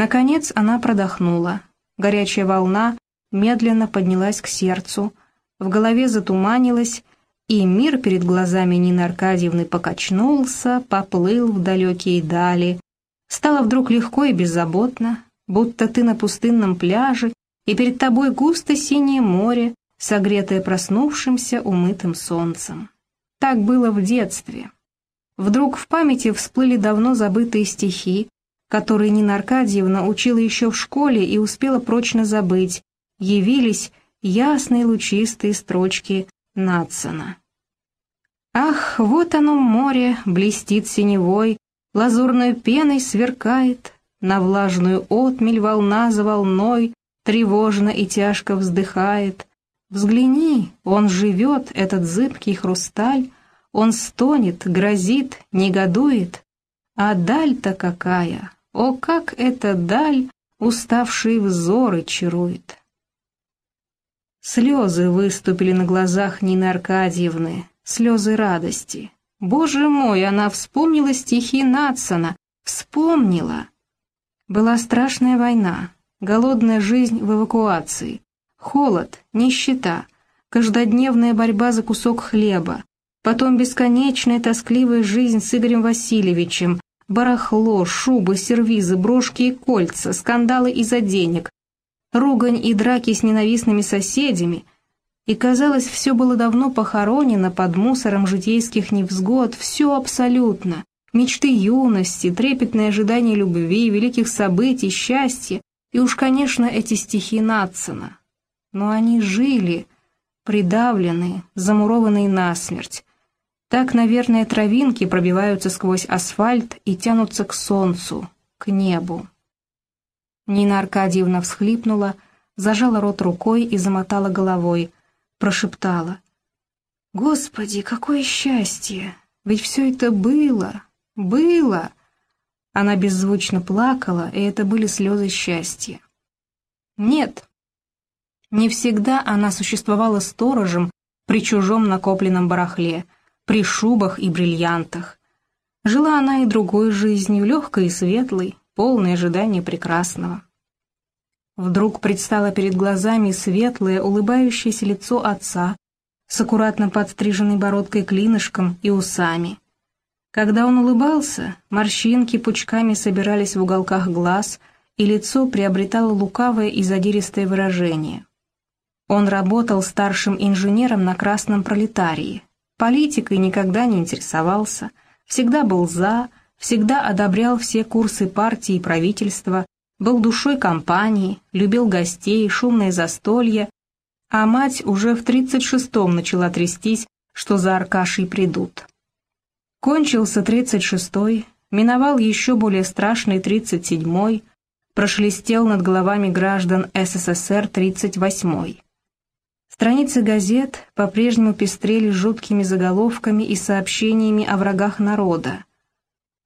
Наконец она продохнула. Горячая волна медленно поднялась к сердцу, в голове затуманилась, и мир перед глазами Нины Аркадьевны покачнулся, поплыл в далекие дали. Стало вдруг легко и беззаботно, будто ты на пустынном пляже, и перед тобой густо синее море, согретое проснувшимся умытым солнцем. Так было в детстве. Вдруг в памяти всплыли давно забытые стихи, которые Нина Аркадьевна учила еще в школе и успела прочно забыть, явились ясные лучистые строчки Натсона. Ах, вот оно море, блестит синевой, лазурной пеной сверкает, на влажную отмель волна за волной тревожно и тяжко вздыхает. Взгляни, он живет, этот зыбкий хрусталь, он стонет, грозит, негодует. А даль-то какая! О, как эта даль уставшие взоры чарует! Слезы выступили на глазах Нины Аркадьевны, слезы радости. Боже мой, она вспомнила стихи Натсона, вспомнила. Была страшная война, голодная жизнь в эвакуации, холод, нищета, каждодневная борьба за кусок хлеба, потом бесконечная тоскливая жизнь с Игорем Васильевичем, барахло, шубы, сервизы, брошки и кольца, скандалы из-за денег, ругань и драки с ненавистными соседями, и, казалось, все было давно похоронено под мусором житейских невзгод, все абсолютно, мечты юности, трепетное ожидание любви, великих событий, счастья, и уж, конечно, эти стихи Натсона. Но они жили, придавленные, замурованные насмерть, так, наверное, травинки пробиваются сквозь асфальт и тянутся к солнцу, к небу. Нина Аркадьевна всхлипнула, зажала рот рукой и замотала головой, прошептала. «Господи, какое счастье! Ведь все это было, было!» Она беззвучно плакала, и это были слезы счастья. Нет, не всегда она существовала сторожем при чужом накопленном барахле — при шубах и бриллиантах. Жила она и другой жизнью, легкой и светлой, полной ожидания прекрасного. Вдруг предстало перед глазами светлое, улыбающееся лицо отца с аккуратно подстриженной бородкой клинышком и усами. Когда он улыбался, морщинки пучками собирались в уголках глаз, и лицо приобретало лукавое и задиристое выражение. Он работал старшим инженером на Красном Пролетарии, Политикой никогда не интересовался, всегда был «за», всегда одобрял все курсы партии и правительства, был душой компании, любил гостей, шумное застолье, а мать уже в 36-м начала трястись, что за Аркашей придут. Кончился 36-й, миновал еще более страшный 37-й, прошлестел над головами граждан СССР 38-й. Страницы газет по-прежнему пестрели жуткими заголовками и сообщениями о врагах народа.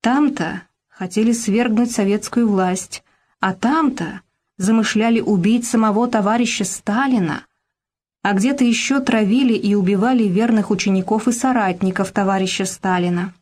Там-то хотели свергнуть советскую власть, а там-то замышляли убить самого товарища Сталина, а где-то еще травили и убивали верных учеников и соратников товарища Сталина.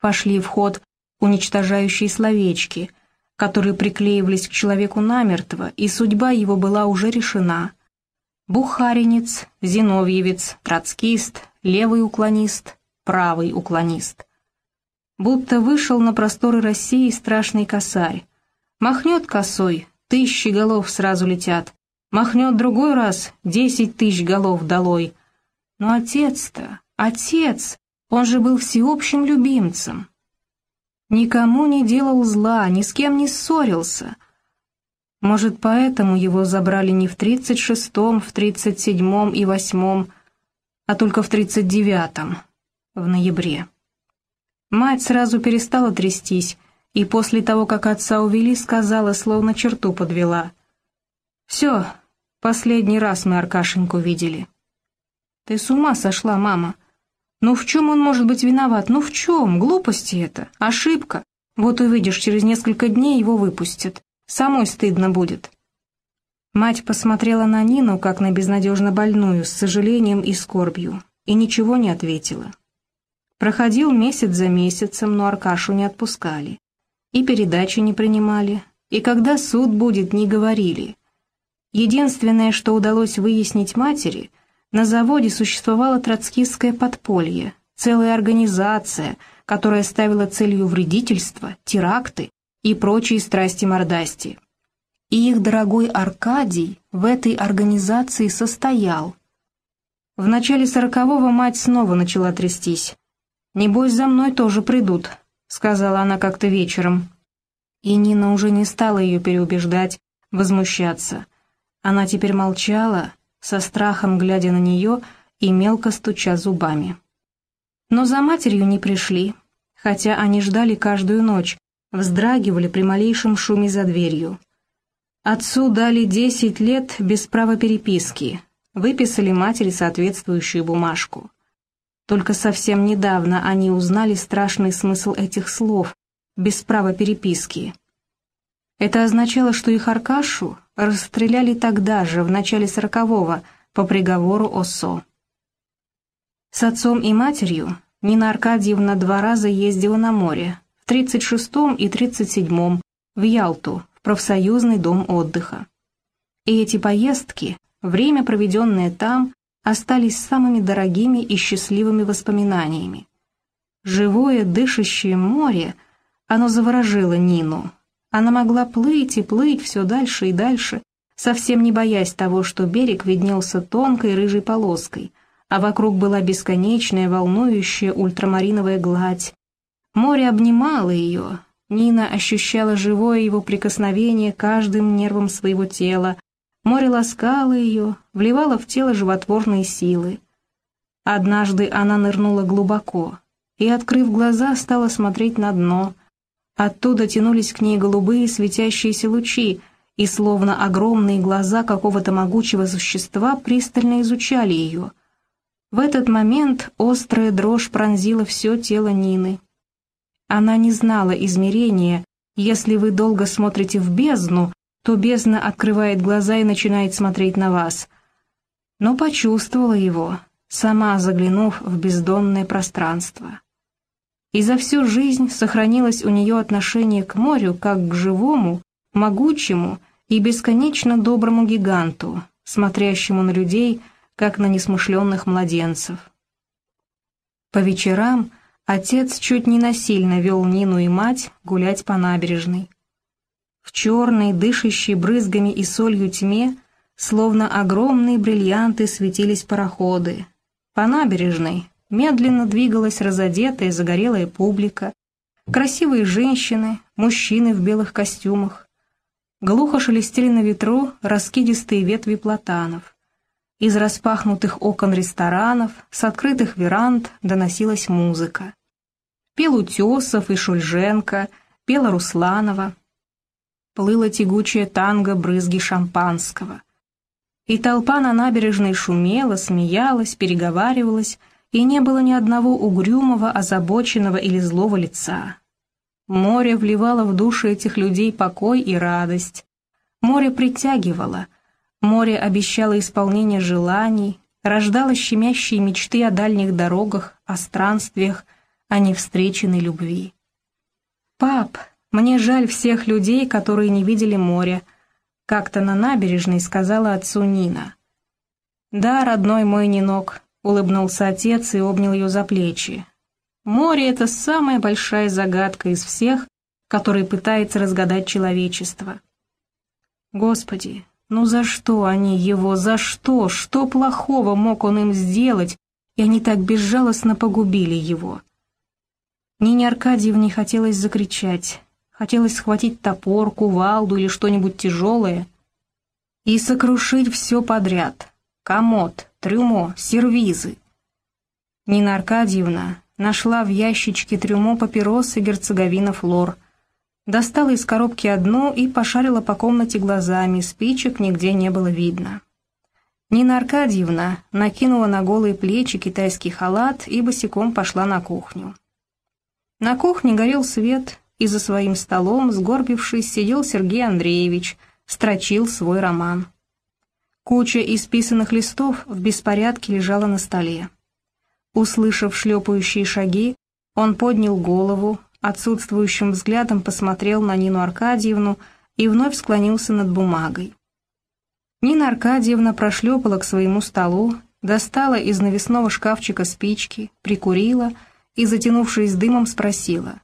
Пошли в ход уничтожающие словечки, которые приклеивались к человеку намертво, и судьба его была уже решена – Бухаринец, Зиновьевец, троцкист, левый уклонист, правый уклонист. Будто вышел на просторы России страшный косарь. Махнет косой, тысячи голов сразу летят. Махнет другой раз, десять тысяч голов долой. Но отец-то, отец, он же был всеобщим любимцем. Никому не делал зла, ни с кем не ссорился — может, поэтому его забрали не в 36-м, в 37-м и 8-м, а только в 39-м, в ноябре. Мать сразу перестала трястись, и после того, как отца увели, сказала, словно черту подвела. «Все, последний раз мы Аркашеньку видели». «Ты с ума сошла, мама? Ну в чем он может быть виноват? Ну в чем? Глупости это, ошибка. Вот увидишь, через несколько дней его выпустят. Самой стыдно будет». Мать посмотрела на Нину, как на безнадежно больную, с сожалением и скорбью, и ничего не ответила. Проходил месяц за месяцем, но Аркашу не отпускали. И передачи не принимали. и когда суд будет, не говорили. Единственное, что удалось выяснить матери, на заводе существовало троцкистское подполье, целая организация, которая ставила целью вредительство, теракты и прочие страсти-мордасти. И их дорогой Аркадий в этой организации состоял. В начале сорокового мать снова начала трястись. «Небось, за мной тоже придут», — сказала она как-то вечером. И Нина уже не стала ее переубеждать, возмущаться. Она теперь молчала, со страхом глядя на нее и мелко стуча зубами. Но за матерью не пришли, хотя они ждали каждую ночь, вздрагивали при малейшем шуме за дверью. Отцу дали десять лет без права переписки, выписали матери соответствующую бумажку. Только совсем недавно они узнали страшный смысл этих слов «без права переписки». Это означало, что их Аркашу расстреляли тогда же, в начале сорокового, по приговору ОСО. С отцом и матерью Нина Аркадьевна два раза ездила на море, в 36-м и 37-м, в Ялту, в профсоюзный дом отдыха. И эти поездки, время, проведенное там, остались самыми дорогими и счастливыми воспоминаниями. Живое, дышащее море, оно заворожило Нину. Она могла плыть и плыть все дальше и дальше, совсем не боясь того, что берег виднелся тонкой рыжей полоской, а вокруг была бесконечная, волнующая ультрамариновая гладь. Море обнимало ее, Нина ощущала живое его прикосновение каждым нервом своего тела, Море ласкало ее, вливало в тело животворные силы. Однажды она нырнула глубоко и, открыв глаза, стала смотреть на дно. Оттуда тянулись к ней голубые светящиеся лучи, и словно огромные глаза какого-то могучего существа пристально изучали ее. В этот момент острая дрожь пронзила все тело Нины. Она не знала измерения, если вы долго смотрите в бездну, то бездна открывает глаза и начинает смотреть на вас. Но почувствовала его, сама заглянув в бездонное пространство. И за всю жизнь сохранилось у нее отношение к морю как к живому, могучему и бесконечно доброму гиганту, смотрящему на людей, как на несмышленных младенцев. По вечерам отец чуть не насильно вел Нину и мать гулять по набережной. В черной, дышащей брызгами и солью тьме, словно огромные бриллианты, светились пароходы. По набережной медленно двигалась разодетая загорелая публика, красивые женщины, мужчины в белых костюмах. Глухо шелестели на ветру раскидистые ветви платанов. Из распахнутых окон ресторанов, с открытых веранд доносилась музыка. Пел Утесов и Шульженко, пела Русланова, плыло тягучее танго брызги шампанского. И толпа на набережной шумела, смеялась, переговаривалась, и не было ни одного угрюмого, озабоченного или злого лица. Море вливало в души этих людей покой и радость. Море притягивало, море обещало исполнение желаний, рождало щемящие мечты о дальних дорогах, о странствиях, о невстреченной любви. «Пап!» Мне жаль всех людей, которые не видели моря», — как-то на набережной сказала отцу Нина. «Да, родной мой Нинок», — улыбнулся отец и обнял ее за плечи. «Море — это самая большая загадка из всех, которые пытается разгадать человечество». «Господи, ну за что они его, за что? Что плохого мог он им сделать, и они так безжалостно погубили его?» Нине Аркадьевне хотелось закричать. Хотелось схватить топор, кувалду или что-нибудь тяжелое и сокрушить все подряд. Комод, трюмо, сервизы. Нина Аркадьевна нашла в ящичке трюмо папиросы герцоговина флор. Достала из коробки одну и пошарила по комнате глазами, спичек нигде не было видно. Нина Аркадьевна накинула на голые плечи китайский халат и босиком пошла на кухню. На кухне горел свет, и за своим столом, сгорбившись, сидел Сергей Андреевич, строчил свой роман. Куча исписанных листов в беспорядке лежала на столе. Услышав шлепающие шаги, он поднял голову, отсутствующим взглядом посмотрел на Нину Аркадьевну и вновь склонился над бумагой. Нина Аркадьевна прошлепала к своему столу, достала из навесного шкафчика спички, прикурила и, затянувшись дымом, спросила.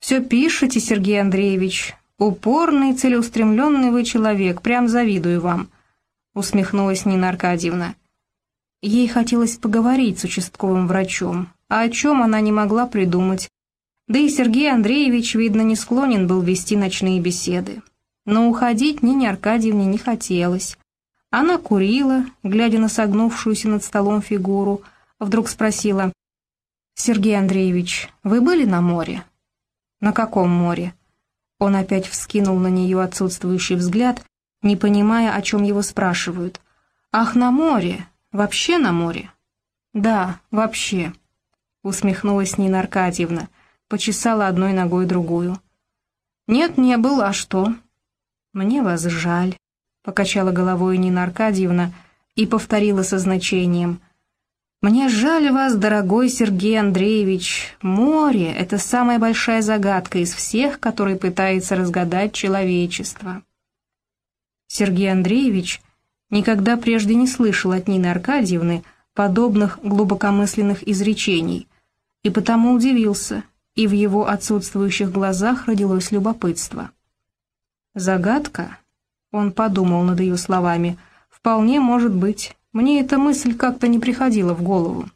«Все пишете, Сергей Андреевич. Упорный, целеустремленный вы человек, прям завидую вам», — усмехнулась Нина Аркадьевна. Ей хотелось поговорить с участковым врачом, а о чем она не могла придумать. Да и Сергей Андреевич, видно, не склонен был вести ночные беседы. Но уходить Нине Аркадьевне не хотелось. Она курила, глядя на согнувшуюся над столом фигуру, вдруг спросила, «Сергей Андреевич, вы были на море?» «На каком море?» Он опять вскинул на нее отсутствующий взгляд, не понимая, о чем его спрашивают. «Ах, на море! Вообще на море?» «Да, вообще», — усмехнулась Нина Аркадьевна, почесала одной ногой другую. «Нет, не был, а что?» «Мне вас жаль», — покачала головой Нина Аркадьевна и повторила со значением. «Мне жаль вас, дорогой Сергей Андреевич. Море — это самая большая загадка из всех, которые пытается разгадать человечество». Сергей Андреевич никогда прежде не слышал от Нины Аркадьевны подобных глубокомысленных изречений, и потому удивился, и в его отсутствующих глазах родилось любопытство. «Загадка?» — он подумал над ее словами. «Вполне может быть. Мне эта мысль как-то не приходила в голову».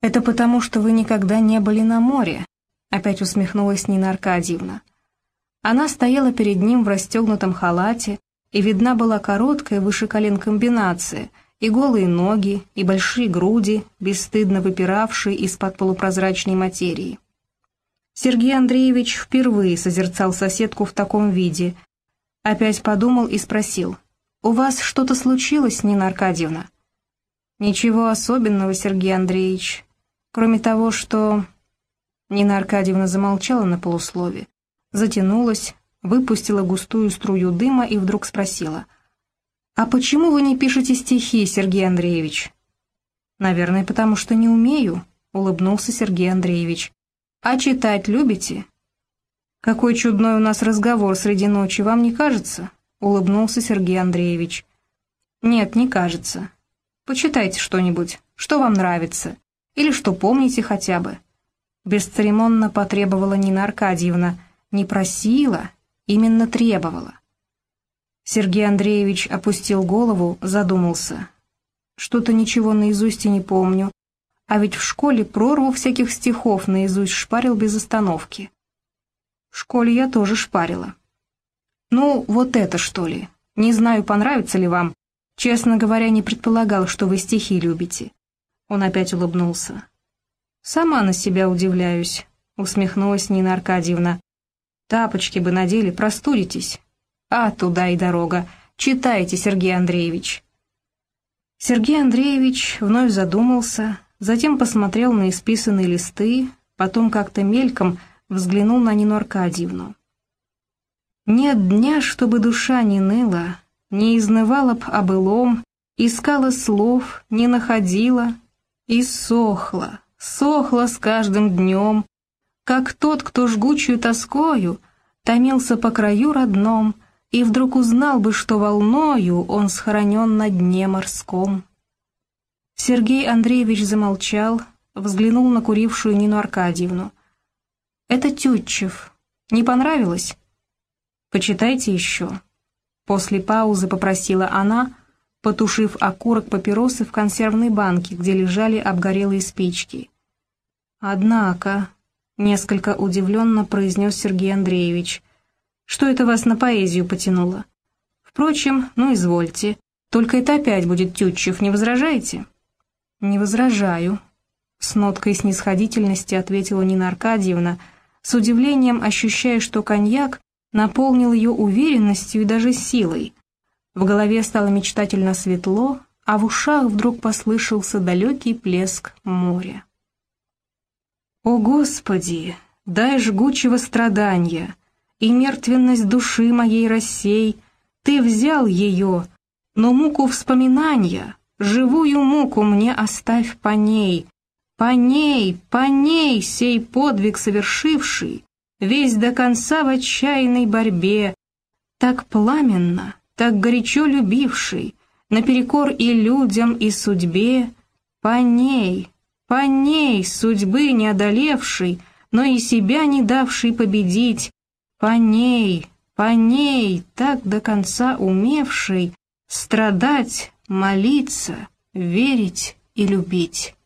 «Это потому, что вы никогда не были на море», — опять усмехнулась Нина Аркадьевна. Она стояла перед ним в расстегнутом халате, и видна была короткая выше колен комбинация, и голые ноги, и большие груди, бесстыдно выпиравшие из-под полупрозрачной материи. Сергей Андреевич впервые созерцал соседку в таком виде. Опять подумал и спросил, «У вас что-то случилось, Нина Аркадьевна?» «Ничего особенного, Сергей Андреевич, кроме того, что...» Нина Аркадьевна замолчала на полуслове затянулась, выпустила густую струю дыма и вдруг спросила. «А почему вы не пишете стихи, Сергей Андреевич?» «Наверное, потому что не умею», — улыбнулся Сергей Андреевич. «А читать любите?» «Какой чудной у нас разговор среди ночи, вам не кажется?» — улыбнулся Сергей Андреевич. «Нет, не кажется. Почитайте что-нибудь, что вам нравится, или что помните хотя бы». Бесцеремонно потребовала Нина Аркадьевна — не просила, именно требовала. Сергей Андреевич опустил голову, задумался. Что-то ничего наизусть и не помню, а ведь в школе прорву всяких стихов наизусть шпарил без остановки. В школе я тоже шпарила. Ну, вот это что ли. Не знаю, понравится ли вам. Честно говоря, не предполагал, что вы стихи любите. Он опять улыбнулся. «Сама на себя удивляюсь», — усмехнулась Нина Аркадьевна. Тапочки бы надели, простудитесь. А туда и дорога. Читайте, Сергей Андреевич. Сергей Андреевич вновь задумался, затем посмотрел на исписанные листы, потом как-то мельком взглянул на Нину Аркадьевну. Нет дня, чтобы душа не ныла, не изнывала б о былом, искала слов, не находила и сохла, сохла с каждым днем, как тот, кто жгучую тоскою томился по краю родном и вдруг узнал бы, что волною он схоронен на дне морском. Сергей Андреевич замолчал, взглянул на курившую Нину Аркадьевну. «Это Тютчев. Не понравилось?» «Почитайте еще». После паузы попросила она, потушив окурок папиросы в консервной банке, где лежали обгорелые спички. «Однако», Несколько удивленно произнес Сергей Андреевич. «Что это вас на поэзию потянуло?» «Впрочем, ну извольте. Только это опять будет Тютчев, не возражаете?» «Не возражаю», — с ноткой снисходительности ответила Нина Аркадьевна, с удивлением ощущая, что коньяк наполнил ее уверенностью и даже силой. В голове стало мечтательно светло, а в ушах вдруг послышался далекий плеск моря. О Господи, дай жгучего страдания, И мертвенность души моей рассей, Ты взял ее, но муку вспоминания, Живую муку мне оставь по ней, По ней, по ней сей подвиг совершивший, Весь до конца в отчаянной борьбе, так пламенно, так горячо любивший, наперекор и людям, и судьбе, по ней, по ней, судьбы не одолевший, но и себя не давший победить, по ней, по ней, так до конца умевший страдать, молиться, верить и любить.